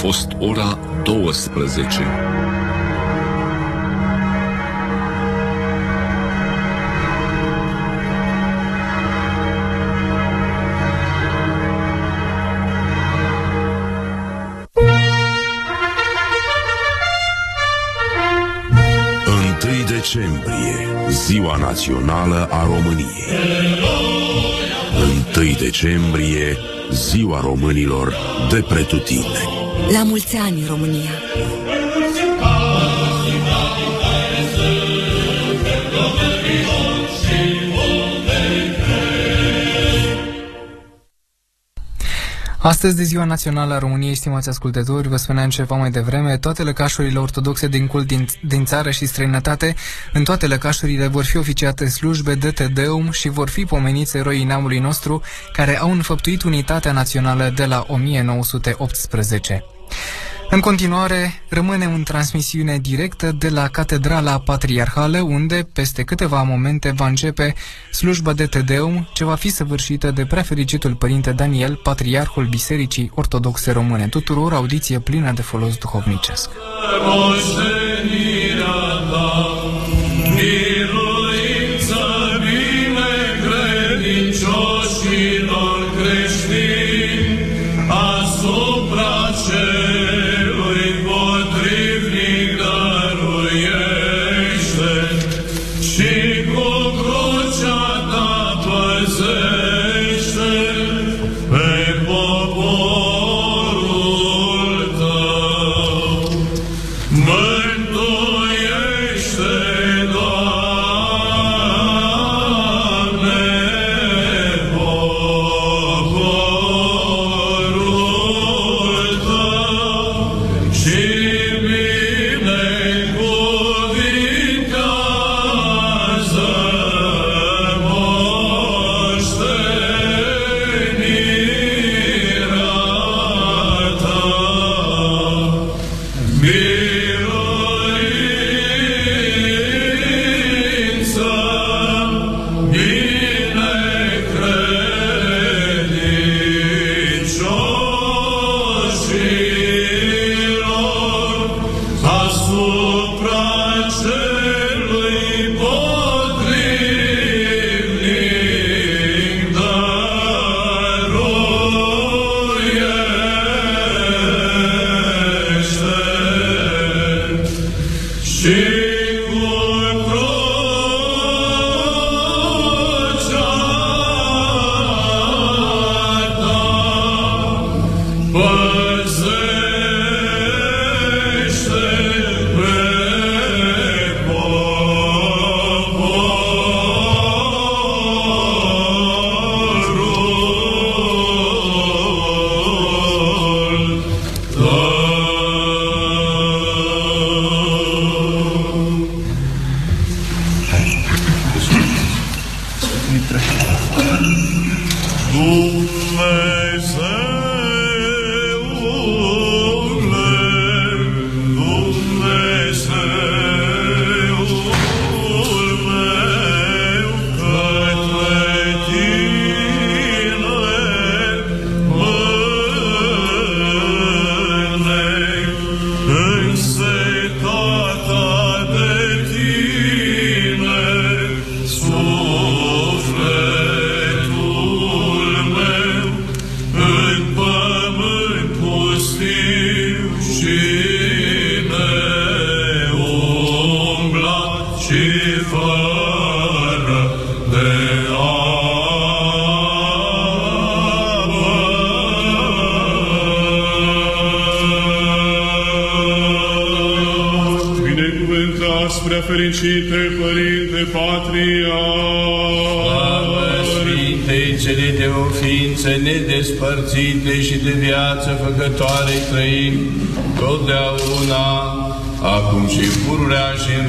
fost ora 12. decembrie, Ziua Națională a României. 1 decembrie, Ziua Românilor de pretutine. La mulți ani, România! Astăzi, de Ziua Națională a României, stimați ascultători, vă spuneam ceva mai devreme, toate lăcașurile ortodoxe din cult din, din țară și străinătate, în toate lăcașurile vor fi oficiate slujbe de Tedeum și vor fi pomeniți eroii neamului nostru care au înfăptuit unitatea națională de la 1918. În continuare, rămâne în transmisiune directă de la Catedrala Patriarhală, unde peste câteva momente va începe slujba de Tedeum, ce va fi săvârșită de prefericitul Părinte Daniel, Patriarhul Bisericii Ortodoxe Române. Tuturor audiție plină de folos duhovnicesc. Asupra cer.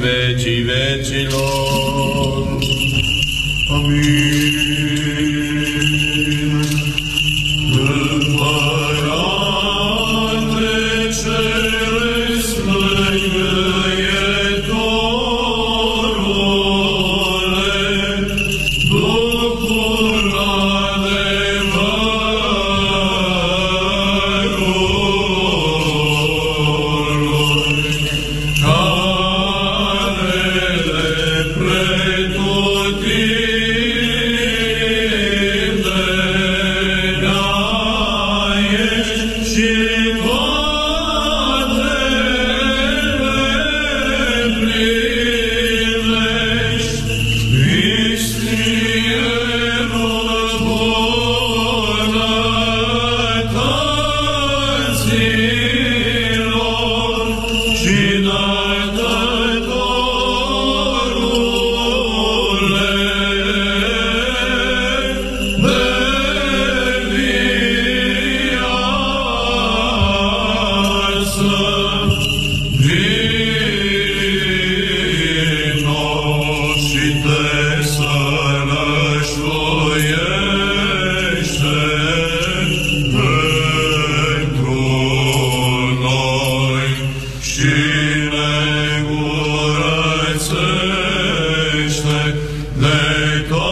vecii vecilor. Amin. They call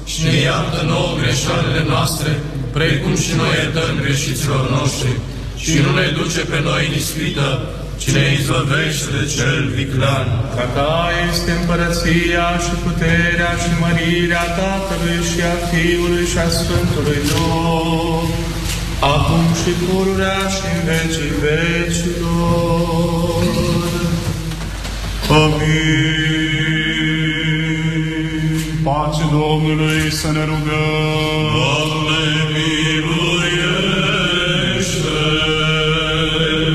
și ne iartă nouă greșalele noastre, precum și noi iertăm greșiților noștri. Și nu ne duce pe noi în ispită, ci ne izbăvește de cel viclan. Ca ta este împărăția și puterea și mărirea Tatălui și a Fiului și a Sfântului Duh, acum și pururea și în vecii vecilor. Amin. Pace Domnului să ne rugăm. Doamne, miluiește!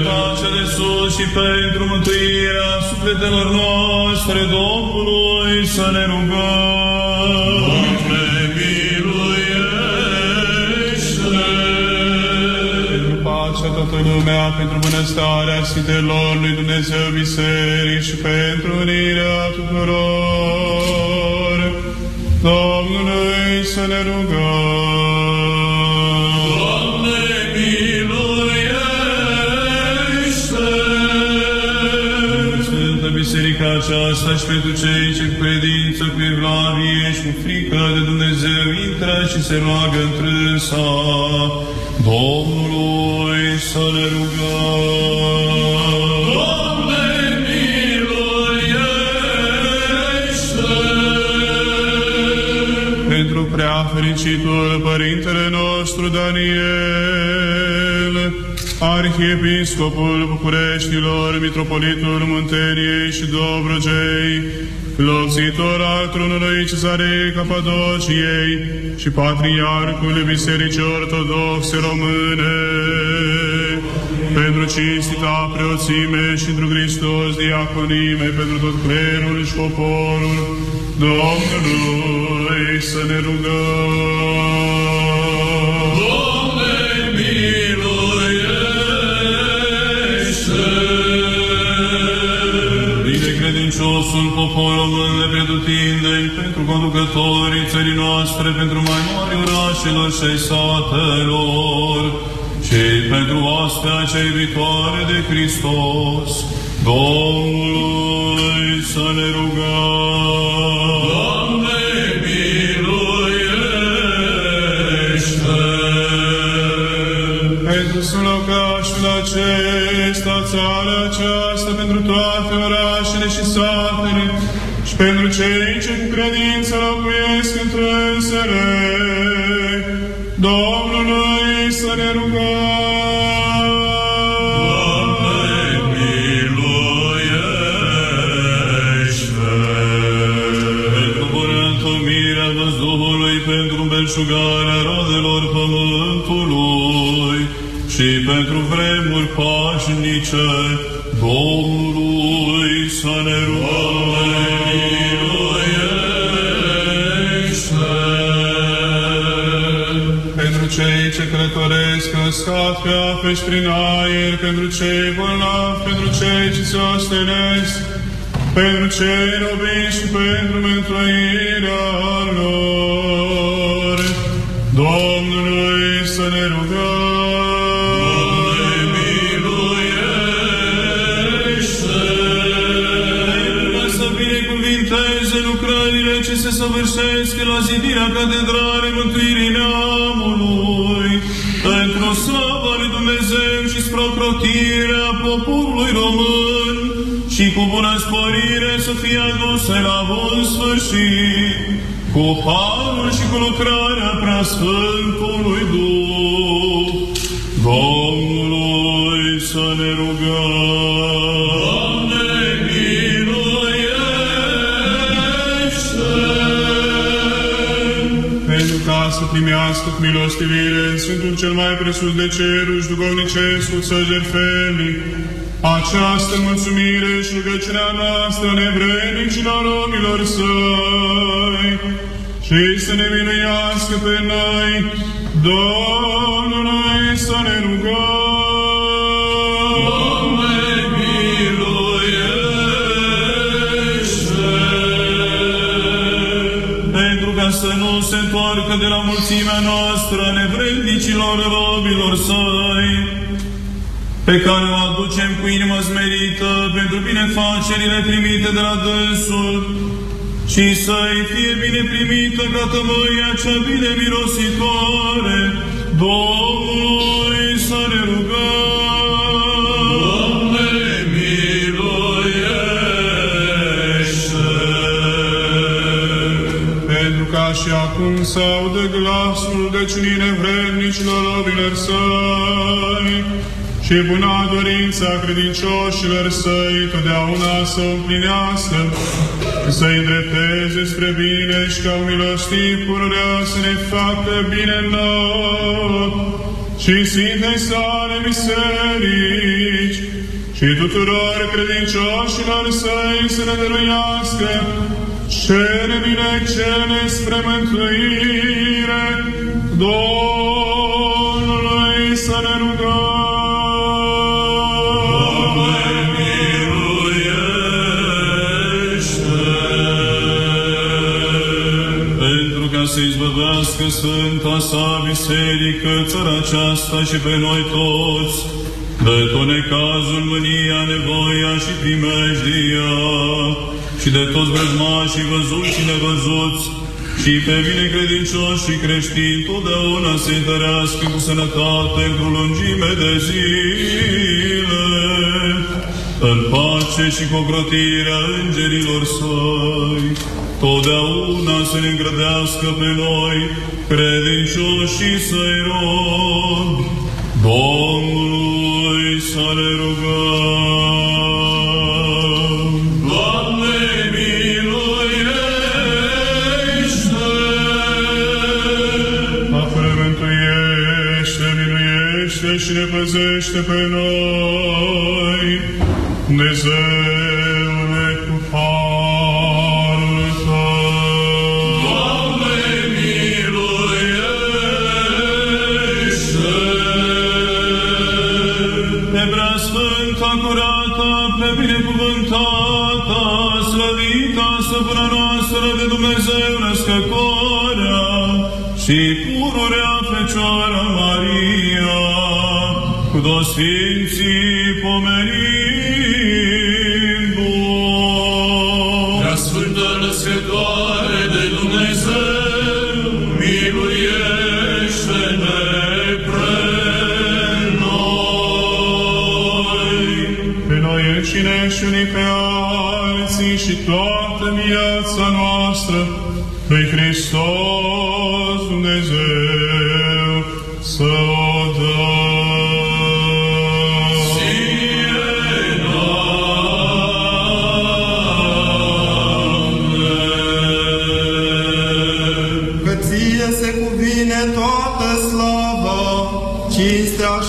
Pace de sus și pentru mântuirea sufletelor noastre Domnului să ne rugăm. Doamne, miluiește! Pentru pacea toată lumea, pentru bunăstarea Sfintelor lui Dumnezeu Biserici și pentru unirea tuturor, Domnului să ne rugăm. Doamne, miluiește! Sfântă Biserica aceasta și pentru cei ce cu credință, cu evlavie și cu frică de Dumnezeu intră și se roagă întrânsa, Domnului să ne rugăm. Prea fericitul Părintele nostru Daniel, Arhiepiscopul Bucureștilor, Mitropolitul Munteniei și Dobrogei, locțitor al tronului Cezarei Capadociei și Patriarhul Bisericii Ortodoxe Române, pentru cinstita preoțime și într Hristos diaconime, pentru tot clerul și poporul Domnului să ne rugăm. Doamne, miluiește! Bine credinciosul popor român de pretutindeni, pentru conducătorii țării noastre, pentru mai mari orașelor și ai satelor, și pentru astea cei viitoare de Hristos, Domnului să ne rugăm. Doamne, miluiește! Pentru locașul acesta, țara aceasta, pentru toate orașele și satele, și pentru cei ce cu credință locuiesc între însele, Domnului să ne rugăm. Doamne, miluiește! Pentru bună întâlnirea văzduhului, pentru belșugarea rodelor pământului și pentru vremuri pașnice, Domnului să ne rugăm. Călătoresc în scat pe ape și prin aer, pentru cei bolnavi, pentru cei ce se ostenesc, pentru cei robiți și pentru mântuirea lor. Domnului să ne rugăm. Pentru să binecuvinteze lucrările ce se săvârșesc la zidirea catedralei mântuirii neamului, pentru slava lui Dumnezeu și spre ocrotirea poporului român și cu bună sporire să fie aduse la bun sfârșit, cu harul și cu lucrarea preasfântului Duh, Domnului să ne rugăm. Să primească cu milostivire. În Sfântul cel mai presus de ceruri și duhovnicesc cu săgerfenic, această mulțumire și rugăciunea noastră nevrednicilor romilor săi. Și să ne minuiască pe noi, Domnului să ne rugăm. Nu se întoarcă de la mulțimea noastră nevrednicilor robilor săi, pe care o aducem cu inimă smerită pentru binefacerile primite de la dânsul și să-i fie bine primită ca tămâia cea bine mirositoare, Domnului să ne rugăm. Acum să audă glasul dăcinii nevrednicilor robilor săi, și buna dorința credincioșilor săi totdeauna să o împlinească, să-i îndrepteze spre bine și ca milostiv pururea să ne facă bine nouă și Sfintei sale biserici și tuturor credincioșilor săi să ne dăruiască cele bine cele spre mântuire, Domnului să ne rugăm. pentru ca să izbăvească Sfânta sa biserică, țara aceasta și pe noi toți, de tot necazul, mânia, nevoia și primejdia, și de toți vrăjmașii văzuți și nevăzuți, și pe bine credincioși și creștini, totdeauna se întărească cu sănătate într-o lungime de zile, în pace și cu ocrotirea îngerilor săi, totdeauna să ne îngrădească pe noi, credincioșii să-i rog, Domnului să ne rugăm. Și ne păzește pe noi, Dumnezeule cu harul Tău. Doamne, miluiește! Pe prea sfânta, curată, pe binecuvântată, slăvită, stăpâna noastră de Dumnezeu născătoarea și pururea cu toți Sfinții pomenind Prea Sfântă Născătoare de Dumnezeu, miluiește-ne pre noi. pe noi înșine și unii pe alții și toată viața noastră, lui Hristos Dumnezeu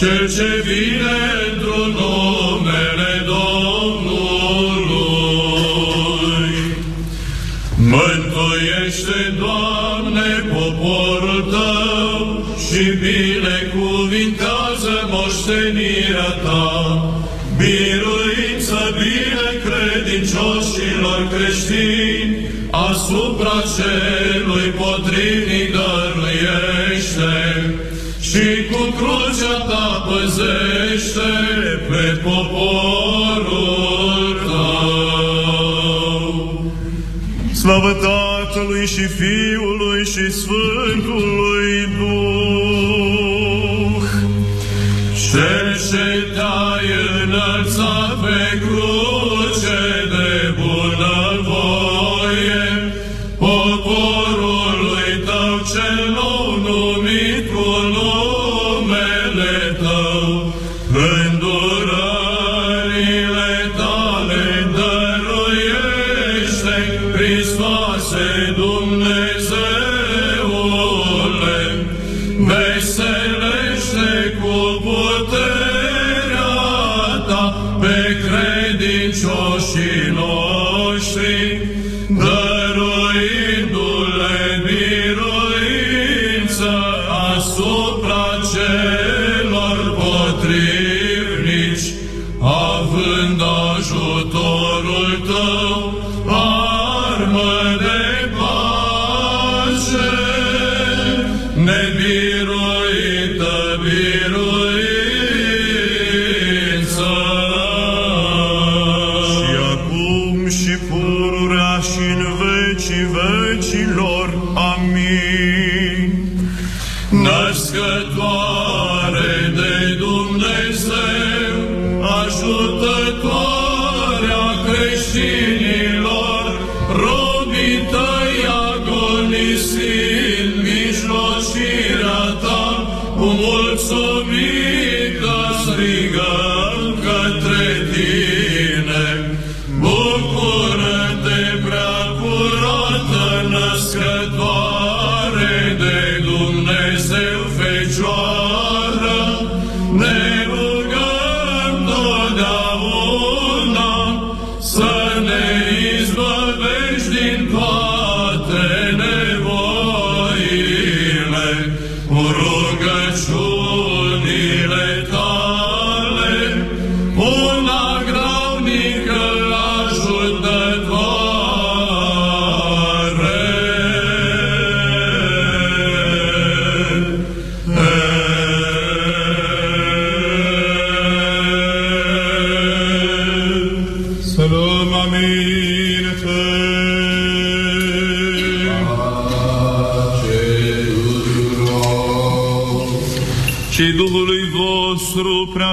Cel ce vine într-un numele Domnului. Mântuiește, Doamne, poporul Tău și binecuvintează moștenirea Ta. Biruință bine credincioșilor creștini, asupra celui potrivnic dăruiește și cu crucea ta păzește pe poporul tău. Slavă Tatălui și Fiului și Sfântului Duh! Cel ce te-ai înălțat pe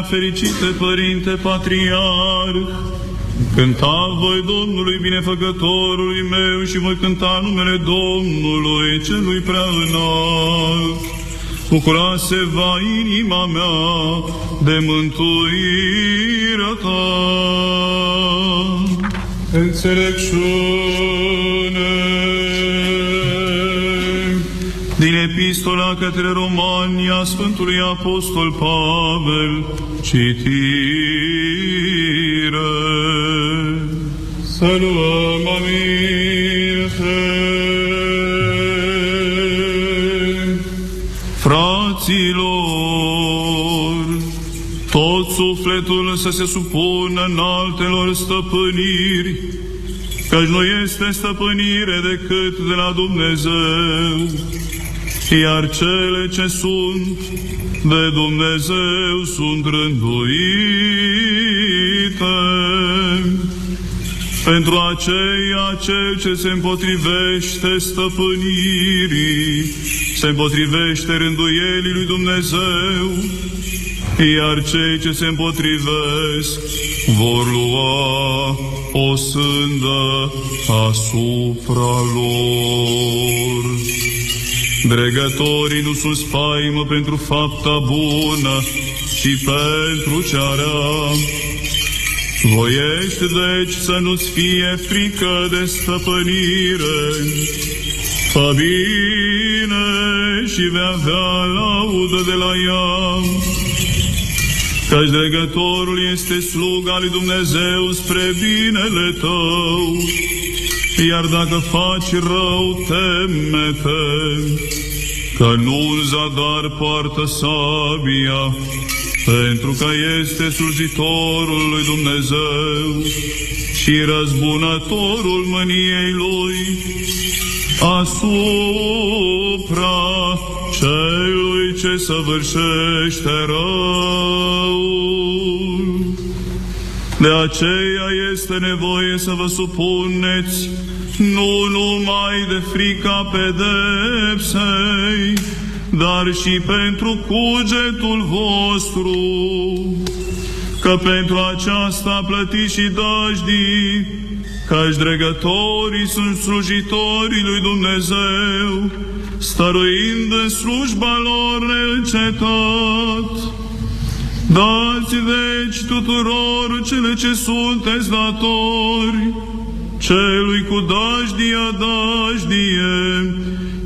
fericite Părinte Patriarh, cânta voi Domnului binefăcătorului meu și voi cânta numele Domnului celui prea înalt. Bucurase va inima mea de mântuirea ta. Înțelepciune. Din Epistola către Romania Sfântului Apostol Pavel, citire. Să luăm aminte. Fraților, tot sufletul să se supună în altelor stăpâniri, căci nu este stăpânire decât de la Dumnezeu, iar cele ce sunt de Dumnezeu sunt rânduite. Pentru aceea cel ce se împotrivește stăpânirii, se împotrivește rânduielii lui Dumnezeu, iar cei ce se împotrivesc vor lua o sândă asupra lor. Dregătorii nu sunt spaimă pentru fapta bună, ci pentru cea rea. Voiește deci să nu-ți fie frică de stăpânire, fă bine și vei avea laudă de la ea. Căci dregătorul este sluga lui Dumnezeu spre binele tău, iar dacă faci rău, teme-te, că nu în zadar poartă sabia, pentru că este slujitorul lui Dumnezeu și răzbunătorul mâniei lui asupra celui ce săvârșește rău. De aceea este nevoie să vă supuneți nu numai de frica pedepsei, dar și pentru cugetul vostru, că pentru aceasta plătiți și dăjdii, căci dregătorii sunt slujitorii lui Dumnezeu, stăruind în slujba lor neîncetat. Dați deci tuturor cele ce sunteți datori, celui cu dajdia dajdie,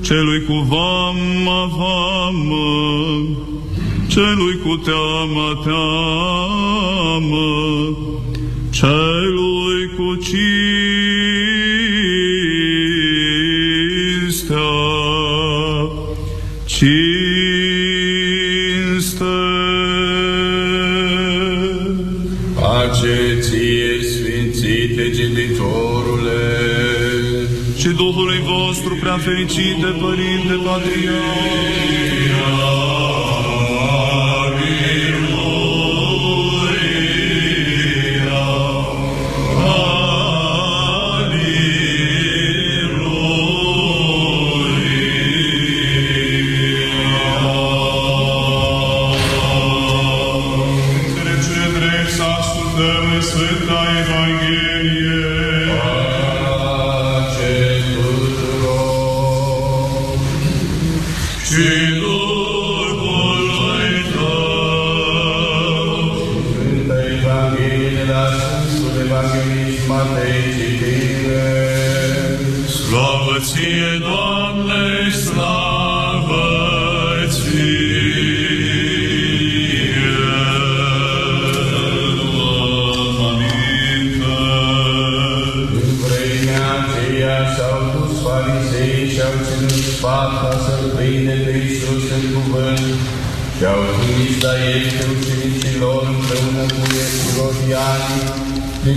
celui cu vama vamă, celui cu teamă teamă, celui cu cinstea, cinste. Pace ție, Sfințite Genitorule, și Duhului vostru prea fericite, Părinte înțelepciune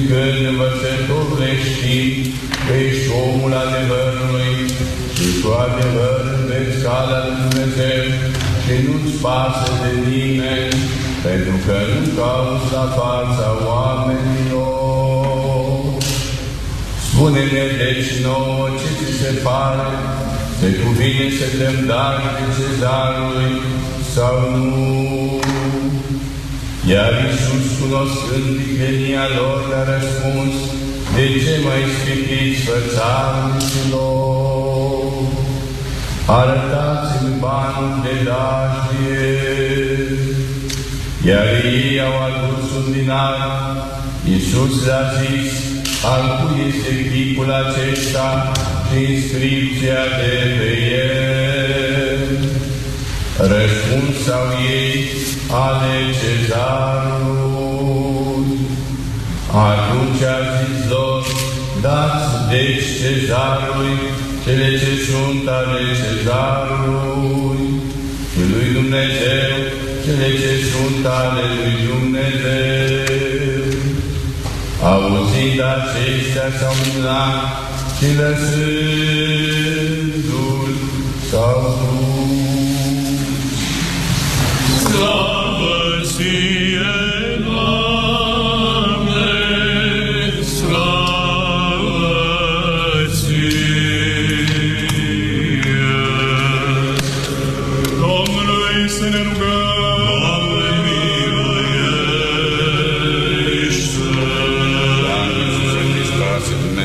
zicând învățătorule știi că ești omul adevărului și cu adevăr înveți calea lui Dumnezeu și nu-ți pasă de nimeni, pentru că nu cauți la fața oamenilor. Spune-ne deci nouă ce ți se pare, se cuvine să dăm dar de cezarului sau nu. Iar Iisus, cunoscând ticănia lor, le-a răspuns, de ce mai ispitiți fățarnicilor? Arătați-mi banul de daștie. Iar ei au adus un dinar. Iisus le-a zis, al cui este chipul acesta și inscripția de pe el? Răspuns au ei, ale cezarului. Atunci a zis lor, dați deci cezarului cele ce sunt ale cezarului și lui Dumnezeu cele ce sunt ale lui Dumnezeu. Auzind acestea s-au minunat și lăsându-l s-au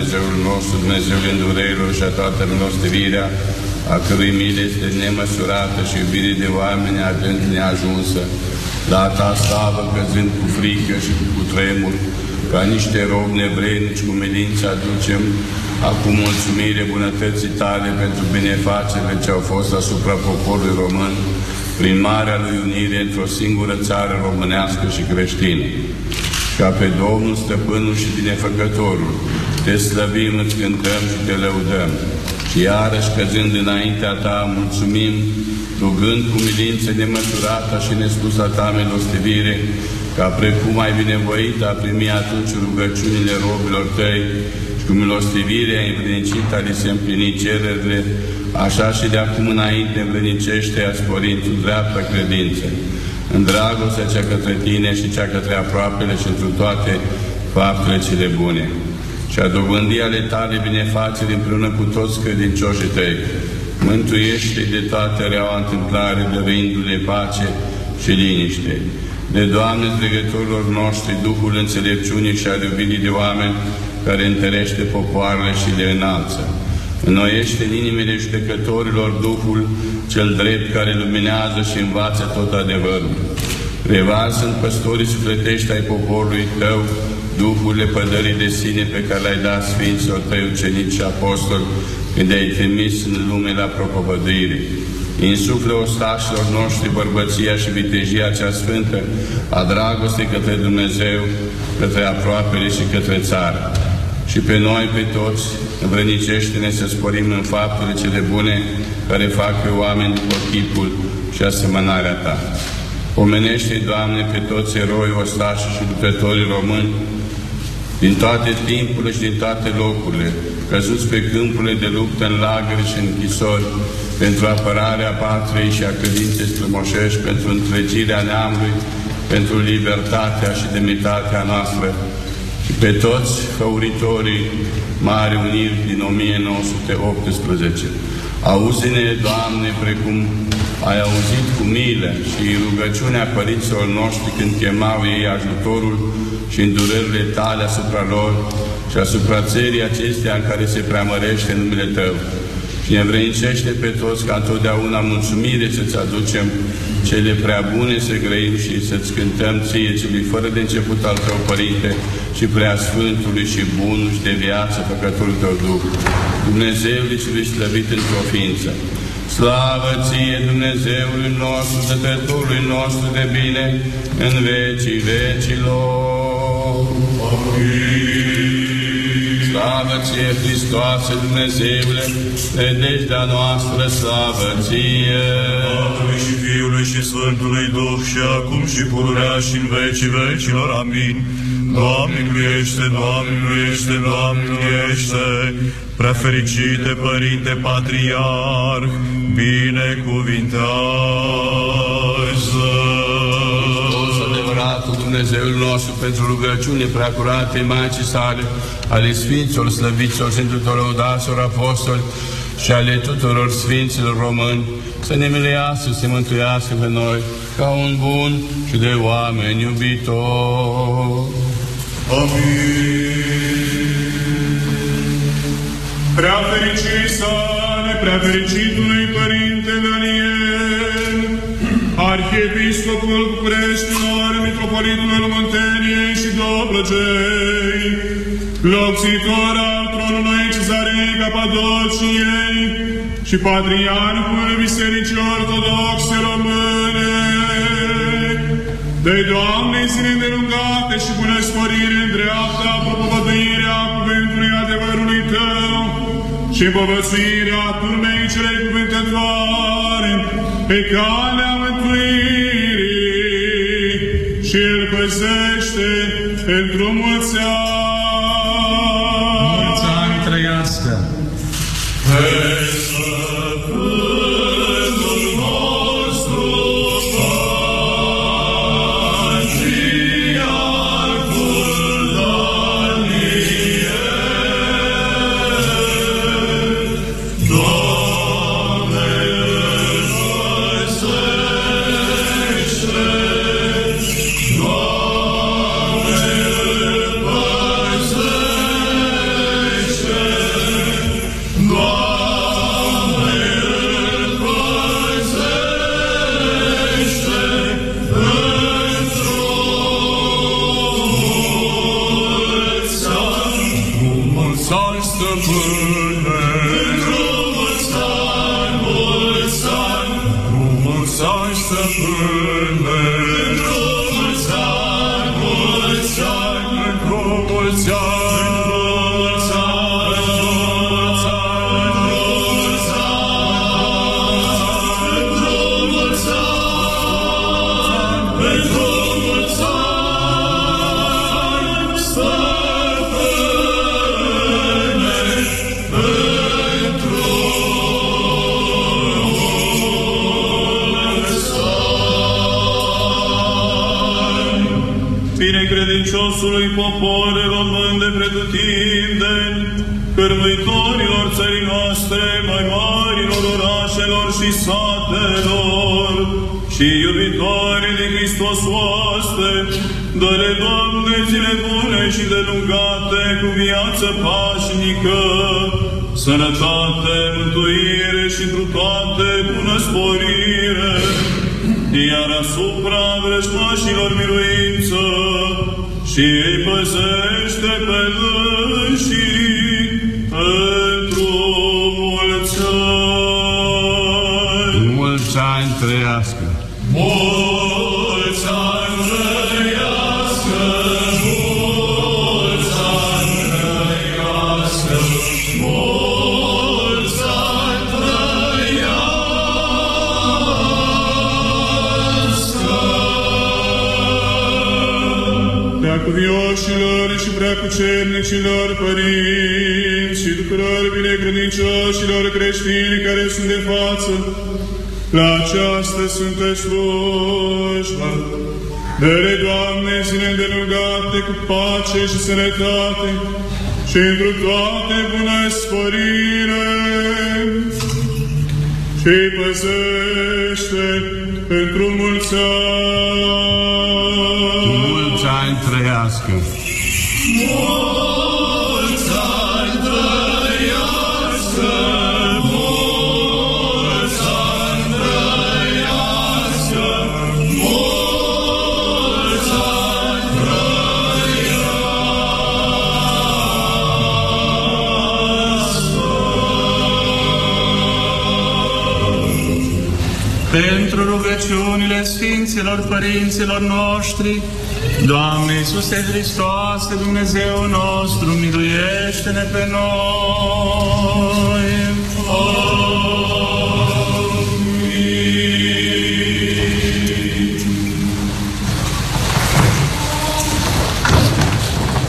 Dumnezeul nostru, Dumnezeul îndurerilor și a toată milostivirea, a cărui mile este nemăsurată și iubire de oameni adânc neajunsă, la ta slavă căzând cu frică și cu tremur, ca niște robi nevrednici cu milință aducem acum mulțumire bunătății tale pentru binefacerile ce au fost asupra poporului român prin marea lui unire într-o singură țară românească și creștină. Ca pe Domnul, Stăpânul și Binefăcătorul, te slăvim, îți cântăm și te lăudăm. Și iarăși căzând înaintea ta, mulțumim, rugând cu milință nemăsurată și nespusa ta milostivire, ca precum ai binevoit a primi atunci rugăciunile robilor tăi și cu milostivire ai învrednicit a li se împlini cererile, așa și de acum înainte învrednicește a sporit dreaptă credință, în dragostea cea către tine și cea către aproapele și într toate faptele cele bune. Și a dobândi ale tale binefaceri împreună cu toți credincioșii tăi, mântuiește de toate reaua întâmplare, dăruindu-le pace și liniște de Doamne dregătorilor noștri, Duhul înțelepciunii și al iubirii de oameni, care întărește popoarele și le înalță. Înnoiește în inimile judecătorilor Duhul cel drept care luminează și învață tot adevărul. Revarsă în păstorii sufletești ai poporului tău, Duhurile pădării de sine pe care le-ai dat Sfinților tăi ucenici și apostoli, când ai trimis în lume la propovăduire insuflă ostașilor noștri bărbăția și vitejia cea sfântă a dragostei către Dumnezeu, către aproapele și către țară. Și pe noi, pe toți, învrănicește-ne să sporim în faptele cele bune care fac pe oameni după chipul și asemănarea Ta. Omenește, Doamne, pe toți eroi, ostași și luptătorii români, din toate timpurile și din toate locurile, căzuți pe câmpurile de luptă în lagări și închisori, pentru apărarea patriei și a credinței strămoșești, pentru întregirea neamului, pentru libertatea și demnitatea noastră și pe toți făuritorii Mari Uniri din 1918. Auzi-ne, Doamne, precum ai auzit cu milă și rugăciunea părinților noștri când chemau ei ajutorul și îndurările tale asupra lor și asupra țării acestea în care se preamărește numele Tău și ne vrănicește pe toți ca întotdeauna mulțumire să-ți aducem cele prea bune să grăim și să-ți cântăm ție celui fără de început al tău, Părinte, și prea Sfântului și Bunul și de viață, făcătorul tău Duh. Dumnezeului și slăvit într-o ființă. Slavă ție, Dumnezeului nostru, Dătătorului nostru de bine, în vecii vecilor. Amin. Slavă ție, Hristoase, Dumnezeule, nădejdea noastră, slavă ție! Tatălui și Fiului și Sfântului Duh și acum și pururea și în vecii vecilor. Amin. Doamne miluiește, Doamne miluiește, Doamne miluiește, prea fericite Părinte Patriarh, binecuvintează! Dumnezeul nostru pentru rugăciune preacurate Maicii sale, ale Sfinților, Slăviților, Sfântul Lăudaților, Apostoli și ale tuturor Sfinților Români, să ne milească, să mântuiască pe noi ca un bun și de oameni iubitor. Amin. Prea fericit să ne prea fericitului Părinte Daniel, Arhiepiscopul Bucureștilor, Mitropolitul Munteniei și Dobrogei, locțitor al tronului Cezarei Capadociei și Patriarhul Bisericii Ortodoxe Române. De Doamne zile îndelungate și bună sporire în dreapta propovăduirea cuvântului adevărului Tău și împovățuirea turmei cele cuvântătoare pe calea mântuirii și îl păzește pentru mulți și iubitorii de Hristos oaste, dă-le, Doamne, zile bune și de lungate, cu viață pașnică, sănătate, mântuire și întru toate bună sporire, iar asupra vrăjmașilor miluință și îi păzește pe înșii Preacuvioșilor și preacucernicilor părinți și tuturor binecredincioșilor creștini care sunt de față la această sfântă slujbă. Dă-le, Doamne, zile îndelungate cu pace și sănătate și întru toate bună sporire și păzește pentru mulți ani. Mulți ani trăiască! Pentru rugăciunile Sfinților Părinților noștri, Doamne Iisuse Hristoase, Dumnezeu nostru, miluiește-ne pe noi!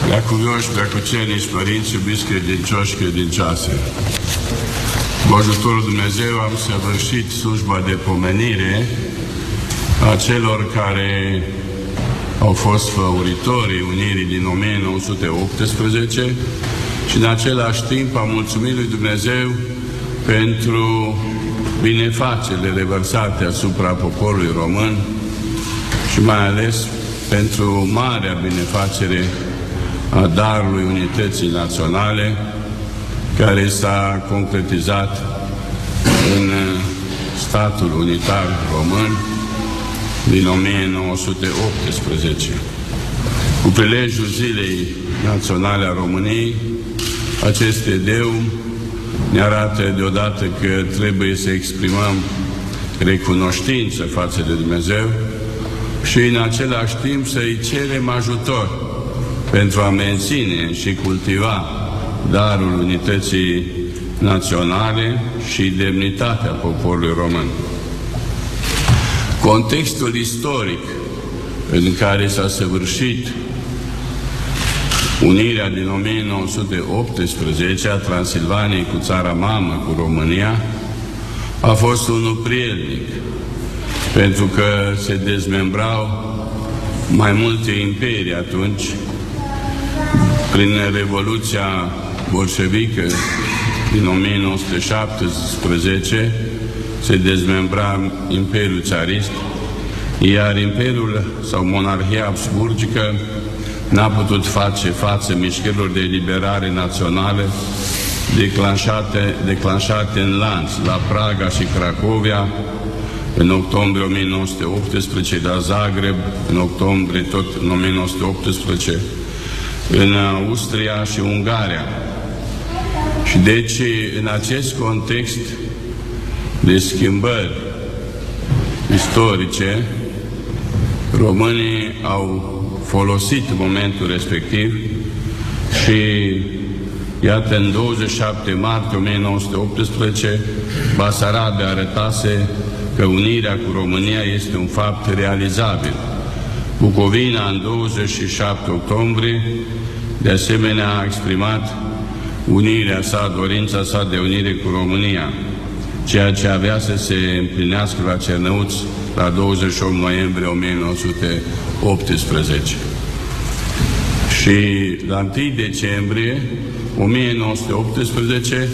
Preacuvioși, preacucernici, părinți, iubiți credincioși, credincioase. Cu ajutorul Dumnezeu am săvârșit slujba de pomenire a celor care au fost făuritorii Unirii din 1918 și în același timp am mulțumit lui Dumnezeu pentru binefacerile revărsate asupra poporului român și mai ales pentru marea binefacere a darului unității naționale care s-a concretizat în statul unitar român din 1918. Cu prilejul Zilei Naționale a României, acest edeu ne arată deodată că trebuie să exprimăm recunoștință față de Dumnezeu și în același timp să-i cerem ajutor pentru a menține și cultiva darul unității naționale și demnitatea poporului român. Contextul istoric în care s-a săvârșit unirea din 1918 a Transilvaniei cu țara mamă, cu România, a fost unul prielnic, pentru că se dezmembrau mai multe imperii atunci, prin Revoluția bolșevică din 1917 se dezmembra Imperiul Țarist, iar Imperiul sau Monarhia Habsburgică n-a putut face față mișcărilor de eliberare naționale declanșate, declanșate în lanț la Praga și Cracovia în octombrie 1918, la Zagreb în octombrie tot în 1918, în Austria și Ungaria. Și deci, în acest context de schimbări istorice, românii au folosit momentul respectiv și iată în 27 martie 1918 Basarabia arătase că unirea cu România este un fapt realizabil. Bucovina în 27 octombrie de asemenea a exprimat unirea sa, dorința sa de unire cu România, ceea ce avea să se împlinească la Cernăuț la 28 noiembrie 1918. Și la 1 decembrie 1918,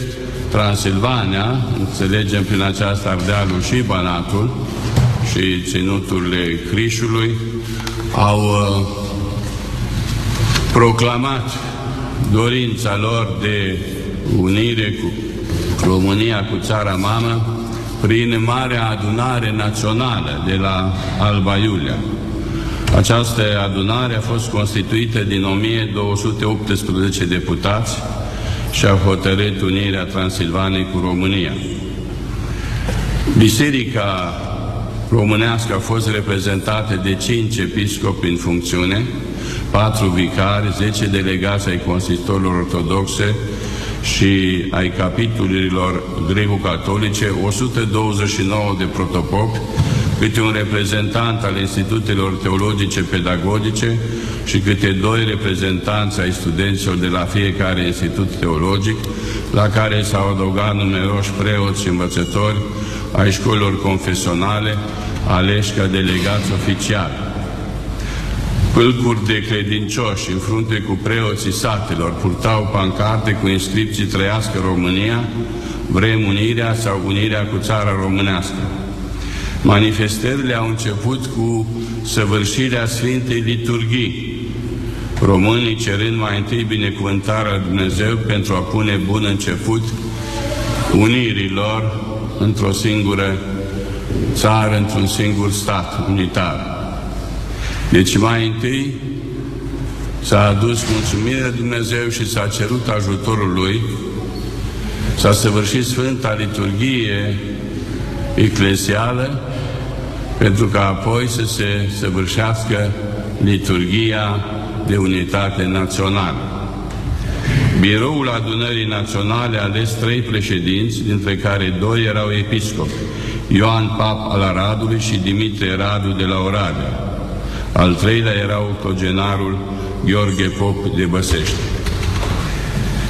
Transilvania, înțelegem prin aceasta Ardealul și Banatul și ținuturile Crișului, au uh, proclamat dorința lor de unire cu România cu țara mamă prin Marea Adunare Națională de la Alba Iulia. Această adunare a fost constituită din 1218 deputați și a hotărât unirea Transilvaniei cu România. Biserica românească a fost reprezentată de cinci episcopi în funcțiune, patru vicari, zece delegați ai consistorilor ortodoxe și ai capitulilor greco-catolice, 129 de protopopi, câte un reprezentant al institutelor teologice pedagogice și câte doi reprezentanți ai studenților de la fiecare institut teologic, la care s-au adăugat numeroși preoți și învățători ai școlilor confesionale, aleși ca delegați oficiali. Pâlcuri de credincioși în frunte cu preoții satelor purtau pancarte cu inscripții Trăiască România, Vrem unirea sau unirea cu țara românească. Manifestările au început cu săvârșirea Sfintei Liturghii, românii cerând mai întâi binecuvântarea lui Dumnezeu pentru a pune bun început unirilor într-o singură țară, într-un singur stat unitar. Deci mai întâi s-a adus mulțumirea Dumnezeu și s-a cerut ajutorul Lui, s-a săvârșit Sfânta Liturghie Eclesială, pentru ca apoi să se săvârșească liturgia de unitate națională. Biroul adunării naționale a ales trei președinți, dintre care doi erau episcopi, Ioan Pap al Aradului și Dimitrie Radu de la Oradea. Al treilea era octogenarul Gheorghe Pop de Băsești.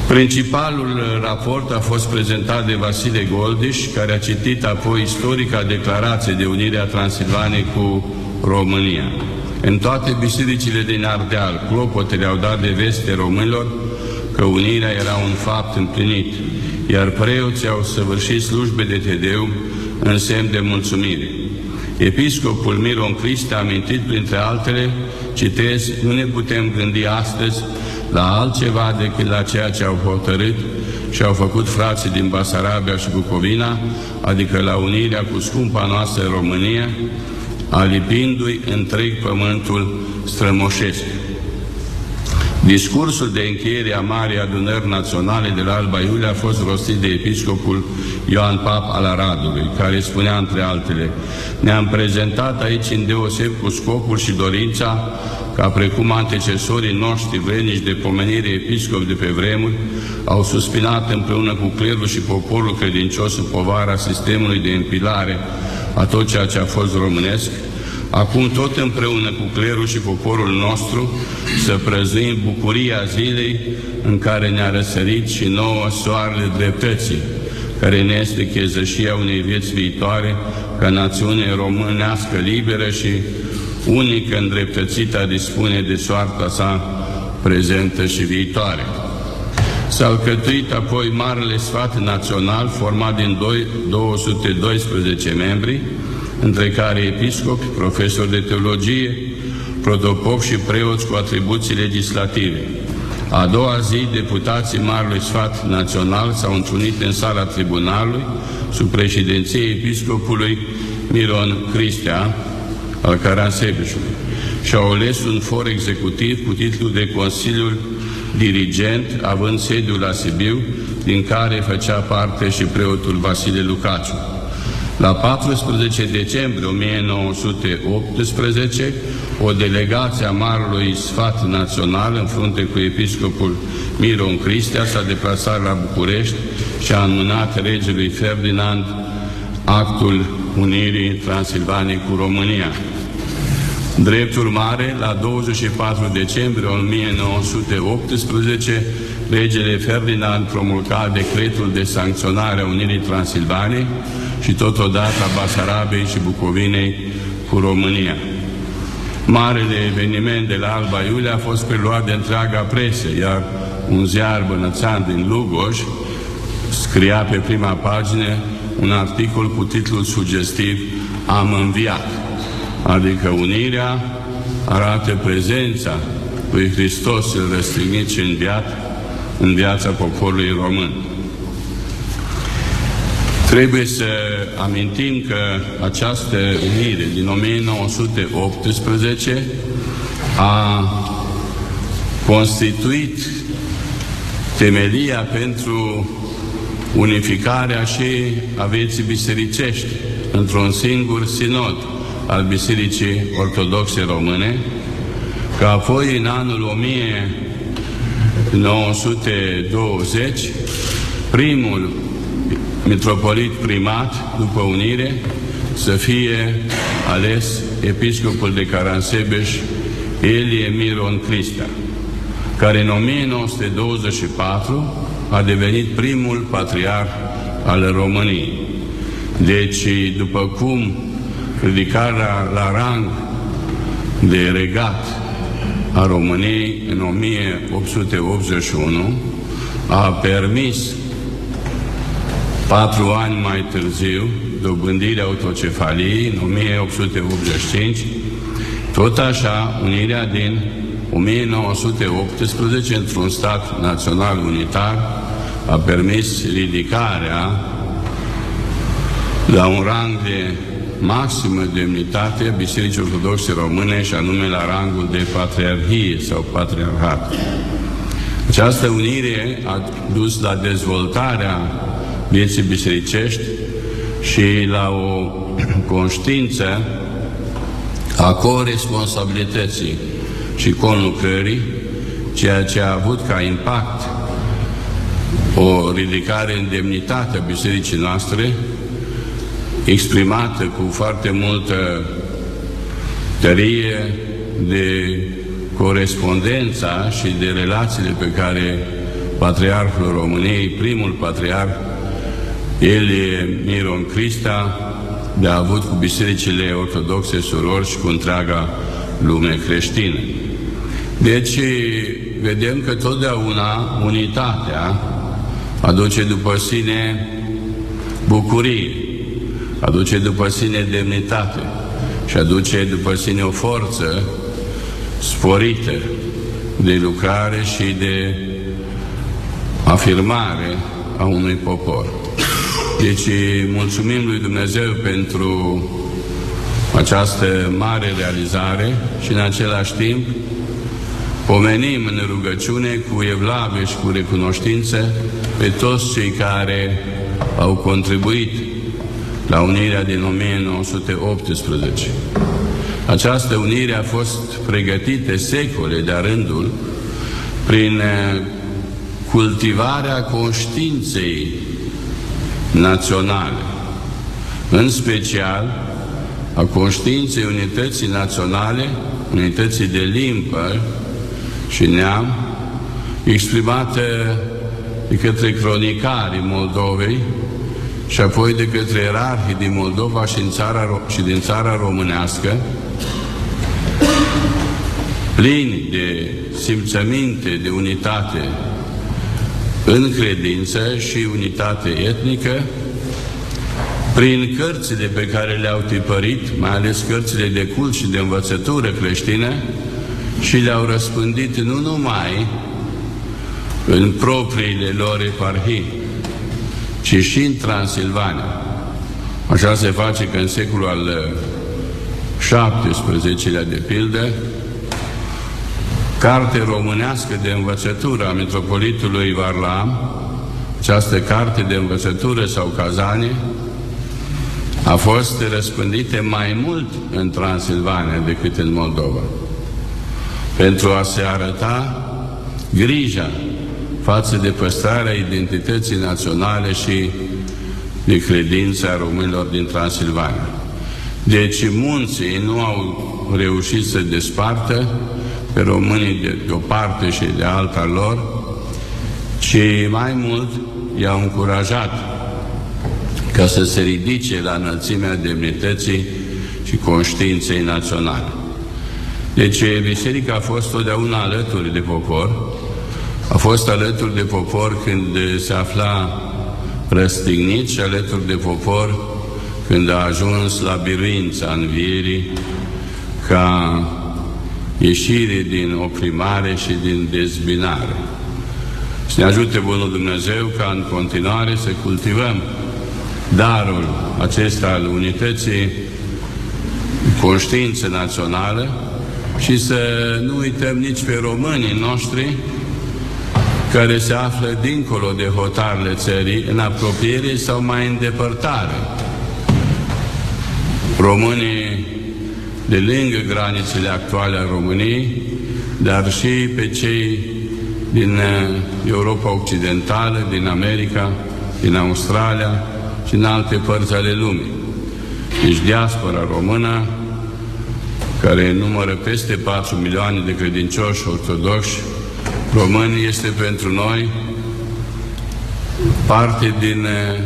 Principalul raport a fost prezentat de Vasile Goldiș, care a citit apoi istorica declarație de unire a Transilvaniei cu România. În toate bisericile din Ardeal, clopotele au dat de veste românilor că unirea era un fapt împlinit, iar preoții au săvârșit slujbe de Tedeu în semn de mulțumire. Episcopul Miron Criste a amintit, printre altele, citez, nu ne putem gândi astăzi la altceva decât la ceea ce au hotărât și au făcut frații din Basarabia și Bucovina, adică la unirea cu scumpa noastră România, alipindu-i întreg pământul strămoșesc. Discursul de încheiere a Marii Adunări Naționale de la Alba Iulia a fost rostit de episcopul Ioan Pap al Aradului, care spunea între altele, ne-am prezentat aici în deoseb cu scopul și dorința ca precum antecesorii noștri vrenici de pomenire episcop de pe vremuri au suspinat împreună cu clerul și poporul credincios în povara sistemului de împilare a tot ceea ce a fost românesc, acum tot împreună cu clerul și poporul nostru, să prăzuim bucuria zilei în care ne-a răsărit și nouă soarele dreptății, care ne este chezășia unei vieți viitoare, ca națiune românească liberă și unică îndreptățită a dispune de soarta sa prezentă și viitoare. S-a alcătuit apoi Marele Sfat Național, format din 212 membri, între care episcopi, profesori de teologie, protopop și preoți cu atribuții legislative. A doua zi, deputații Marului Sfat Național s-au întrunit în sala tribunalului sub președinției episcopului Miron Cristea al Caransebeșului și au ales un for executiv cu titlul de Consiliul Dirigent, având sediul la Sibiu, din care făcea parte și preotul Vasile Lucaciu. La 14 decembrie 1918, o delegație a Marului Sfat Național în frunte cu episcopul Miron Cristea s-a deplasat la București și a înmânat regelui Ferdinand actul unirii Transilvaniei cu România. Drept urmare, la 24 decembrie 1918, regele Ferdinand promulga decretul de sancționare a Unirii Transilvaniei și totodată a Basarabei și Bucovinei cu România. Marele eveniment de la Alba Iulia a fost preluat de întreaga presă, iar un ziar bănățan din Lugoj scria pe prima pagină un articol cu titlul sugestiv Am înviat, adică unirea arată prezența lui Hristos cel răstignit și înviat în viața poporului român. Trebuie să amintim că această unire din 1918 a constituit temelia pentru unificarea și a vieții bisericești într-un singur sinod al Bisericii Ortodoxe Române, că apoi în anul 1920 primul mitropolit primat după unire să fie ales episcopul de Caransebeș Elie Miron Crista, care în 1924 a devenit primul patriarh al României. Deci, după cum ridicarea la rang de regat a României în 1881 a permis patru ani mai târziu dobândirea autocefaliei în 1885, tot așa unirea din 1918 într-un stat național unitar a permis ridicarea la un rang de maximă demnitate a Bisericii Ortodoxe Române și anume la rangul de patriarhie sau patriarhat. Această unire a dus la dezvoltarea vieții bisericești și la o conștiință a coresponsabilității și conlucrării, ceea ce a avut ca impact o ridicare în demnitate a bisericii noastre, exprimată cu foarte multă tărie de corespondența și de relațiile pe care Patriarhul României, primul patriarh, Elie Miron Crista, de-a avut cu bisericile ortodoxe surori și cu întreaga lume creștină. Deci, vedem că totdeauna unitatea aduce după sine bucurie, aduce după sine demnitate și aduce după sine o forță sporită de lucrare și de afirmare a unui popor. Deci mulțumim lui Dumnezeu pentru această mare realizare și în același timp pomenim în rugăciune cu evlave și cu recunoștință pe toți cei care au contribuit la unirea din 1918. Această unire a fost pregătită secole de-a rândul prin eh, cultivarea conștiinței naționale, în special a conștiinței unității naționale, unității de limbă și neam, exprimată de către cronicarii Moldovei și apoi de către erarhii din Moldova și, în țara, și din țara românească, plini de simțăminte de unitate în credință și unitate etnică, prin cărțile pe care le-au tipărit, mai ales cărțile de cult și de învățătură creștină, și le-au răspândit nu numai în propriile lor eparhii, ci și în Transilvania. Așa se face că în secolul al XVII-lea, de pildă, carte românească de învățătură a metropolitului Varlam, această carte de învățătură sau cazanie, a fost răspândite mai mult în Transilvania decât în Moldova, pentru a se arăta grija față de păstrarea identității naționale și de credință a românilor din Transilvania. Deci munții nu au reușit să despartă pe românii de, de o parte și de alta lor, ci mai mult i-au încurajat ca să se ridice la înălțimea demnității și conștiinței naționale. Deci biserica a fost totdeauna alături de popor, a fost alături de popor când se afla răstignit și alături de popor când a ajuns la biruința învierii ca ieșire din oprimare și din dezbinare. Să ne ajute Bunul Dumnezeu ca în continuare să cultivăm darul acesta al unității conștiință națională și să nu uităm nici pe românii noștri care se află dincolo de hotarele țării, în apropiere sau mai în depărtare. Românii de lângă granițele actuale a României, dar și pe cei din uh, Europa Occidentală, din America, din Australia și în alte părți ale lumii. Deci diaspora română, care numără peste 4 milioane de credincioși ortodoxi români, este pentru noi parte din uh,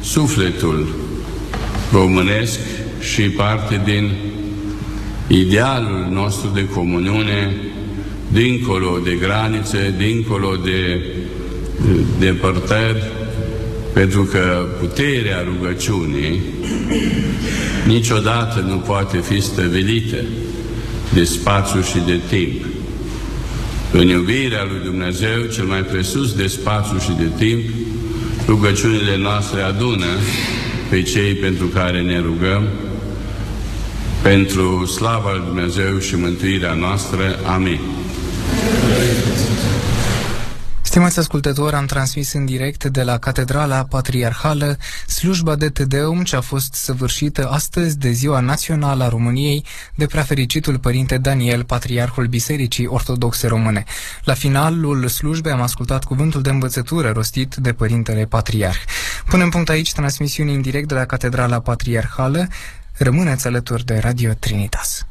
sufletul românesc și parte din idealul nostru de comuniune dincolo de granițe, dincolo de depărtări, pentru că puterea rugăciunii niciodată nu poate fi stăvilită de spațiu și de timp. În iubirea lui Dumnezeu, cel mai presus de spațiu și de timp, rugăciunile noastre adună pe cei pentru care ne rugăm, pentru slava lui Dumnezeu și mântuirea noastră. Amin. Stimați ascultători, am transmis în direct de la Catedrala Patriarhală slujba de Tedeum ce a fost săvârșită astăzi de Ziua Națională a României de prefericitul Părinte Daniel, Patriarhul Bisericii Ortodoxe Române. La finalul slujbei am ascultat cuvântul de învățătură rostit de Părintele Patriarh. Punem punct aici transmisiunii în direct de la Catedrala Patriarhală. Rămâneți alături de Radio Trinitas.